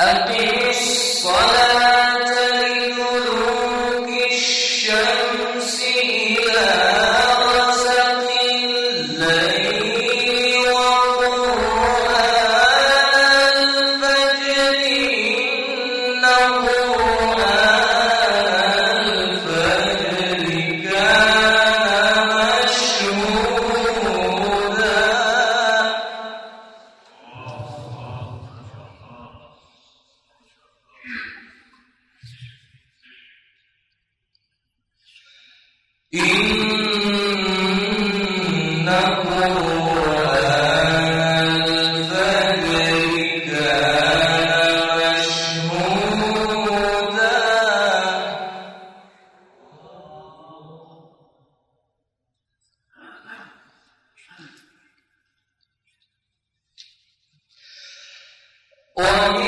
أقم الصلاة. Or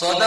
صل